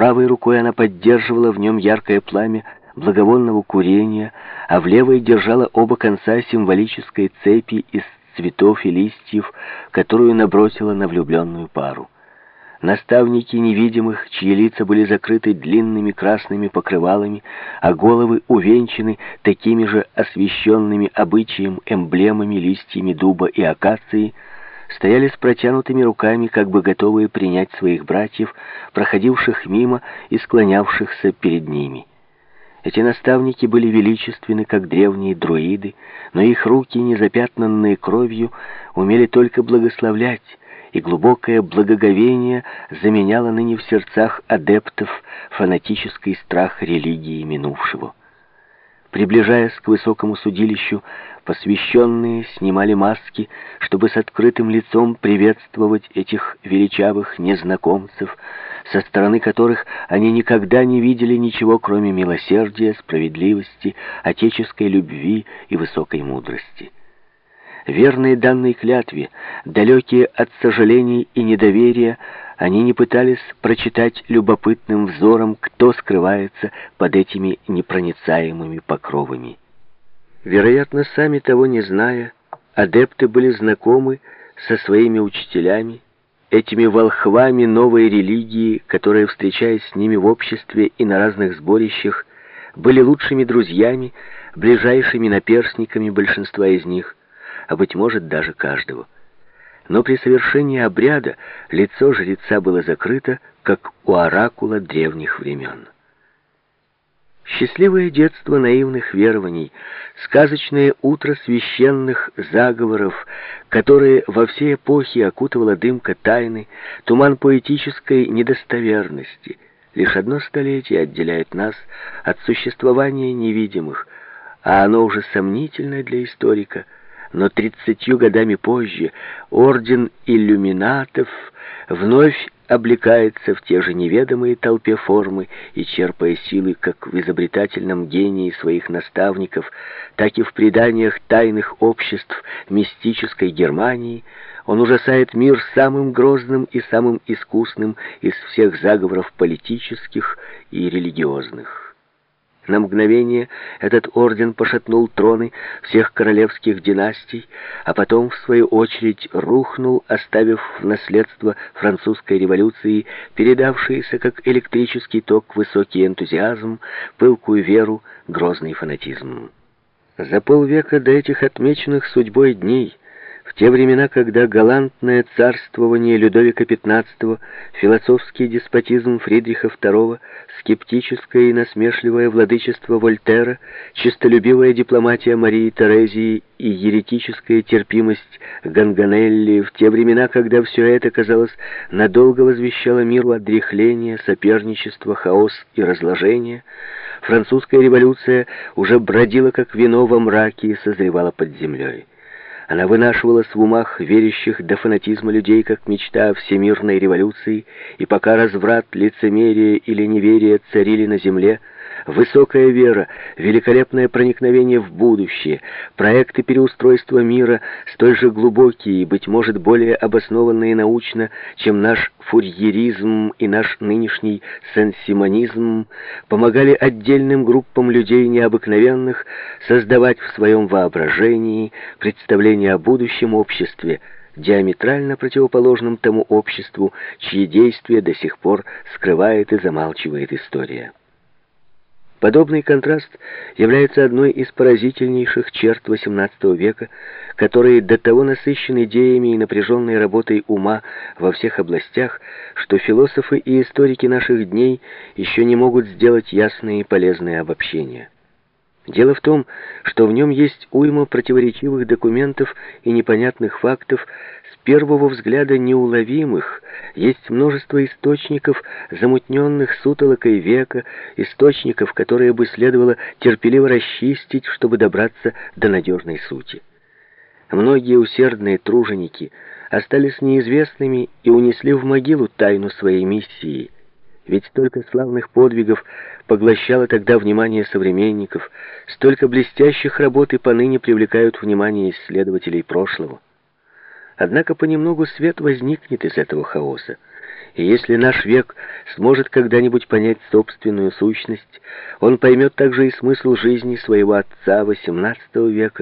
правой рукой она поддерживала в нем яркое пламя благовонного курения, а в левой держала оба конца символической цепи из цветов и листьев, которую набросила на влюбленную пару. Наставники невидимых, чьи лица были закрыты длинными красными покрывалами, а головы увенчаны такими же освещенными обычаем эмблемами, листьями дуба и акации, стояли с протянутыми руками, как бы готовые принять своих братьев, проходивших мимо и склонявшихся перед ними. Эти наставники были величественны, как древние друиды, но их руки, незапятнанные кровью, умели только благословлять, и глубокое благоговение заменяло ныне в сердцах адептов фанатический страх религии минувшего. Приближаясь к высокому судилищу, посвященные снимали маски, чтобы с открытым лицом приветствовать этих величавых незнакомцев, со стороны которых они никогда не видели ничего, кроме милосердия, справедливости, отеческой любви и высокой мудрости. Верные данной клятве, далекие от сожалений и недоверия, они не пытались прочитать любопытным взором, кто скрывается под этими непроницаемыми покровами. Вероятно, сами того не зная, адепты были знакомы со своими учителями, этими волхвами новой религии, которые, встречаясь с ними в обществе и на разных сборищах, были лучшими друзьями, ближайшими наперсниками большинства из них, а, быть может, даже каждого. Но при совершении обряда лицо жреца было закрыто, как у оракула древних времен. Счастливое детство наивных верований, сказочное утро священных заговоров, которые во все эпохи окутывала дымка тайны, туман поэтической недостоверности. Лишь одно столетие отделяет нас от существования невидимых, а оно уже сомнительное для историка – но тридцатью годами позже орден иллюминатов вновь облекается в те же неведомые толпе формы и, черпая силы как в изобретательном гении своих наставников, так и в преданиях тайных обществ мистической Германии, он ужасает мир самым грозным и самым искусным из всех заговоров политических и религиозных. На мгновение этот орден пошатнул троны всех королевских династий, а потом, в свою очередь, рухнул, оставив в наследство французской революции, передавшийся как электрический ток высокий энтузиазм, пылкую веру, грозный фанатизм. За полвека до этих отмеченных судьбой дней те времена, когда галантное царствование Людовика XV, философский деспотизм Фридриха II, скептическое и насмешливое владычество Вольтера, честолюбивая дипломатия Марии Терезии и еретическая терпимость Ганганелли, в те времена, когда все это, казалось, надолго возвещало миру отрехление, соперничество, хаос и разложение, французская революция уже бродила как вино во мраке и созревала под землей. Она вынашивалась в умах верящих до фанатизма людей, как мечта о всемирной революции, и пока разврат, лицемерие или неверие царили на земле, Высокая вера, великолепное проникновение в будущее, проекты переустройства мира столь же глубокие и, быть может, более обоснованные научно, чем наш фурьеризм и наш нынешний сенсимонизм, помогали отдельным группам людей необыкновенных создавать в своем воображении представление о будущем обществе, диаметрально противоположном тому обществу, чьи действия до сих пор скрывает и замалчивает история. Подобный контраст является одной из поразительнейших черт XVIII века, которые до того насыщены идеями и напряженной работой ума во всех областях, что философы и историки наших дней еще не могут сделать ясные и полезные обобщения. Дело в том, что в нем есть уйма противоречивых документов и непонятных фактов, с первого взгляда неуловимых, есть множество источников, замутненных сутолокой века, источников, которые бы следовало терпеливо расчистить, чтобы добраться до надежной сути. Многие усердные труженики остались неизвестными и унесли в могилу тайну своей миссии – ведь столько славных подвигов поглощало тогда внимание современников, столько блестящих работ и поныне привлекают внимание исследователей прошлого. Однако понемногу свет возникнет из этого хаоса, И если наш век сможет когда-нибудь понять собственную сущность, он поймет также и смысл жизни своего отца XVIII века,